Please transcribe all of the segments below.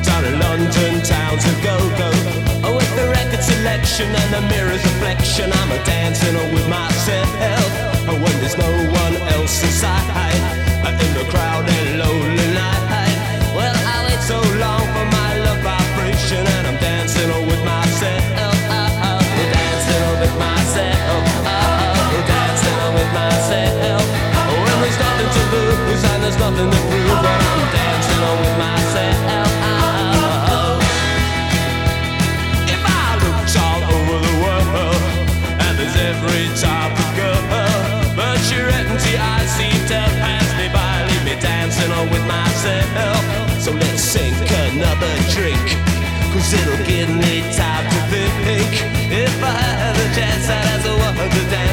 down in London town to go go. Oh, with the record selection and the mirror's reflection, I'm a dancing all with myself. Oh, when there's no take another drink. Cause it'll give me time to think. If I had a chance I'd ask to walk the day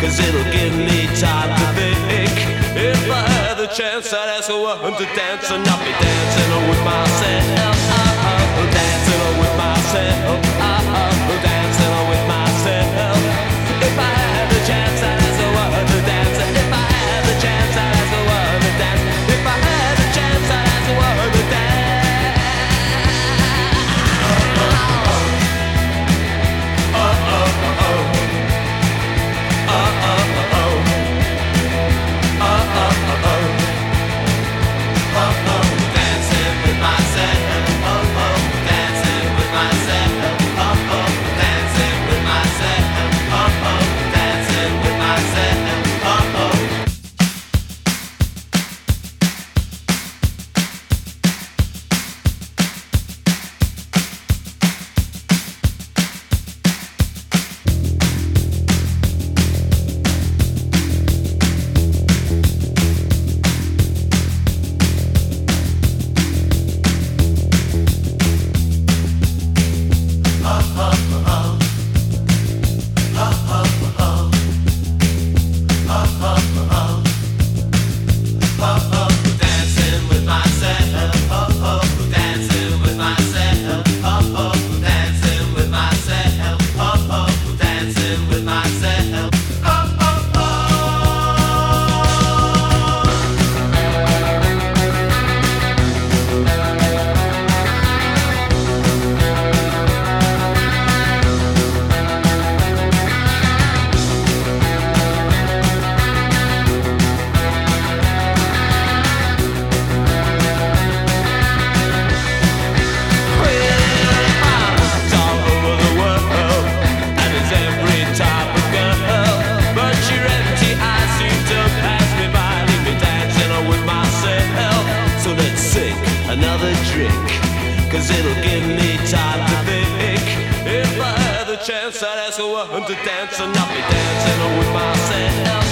Cause it'll give me time to think. If I had the chance, I'd ask a woman to dance and not be dancing with myself. another drink, cause it'll give me time to think. If I had the chance, I'd ask a woman to dance, and I'll be dancing with myself.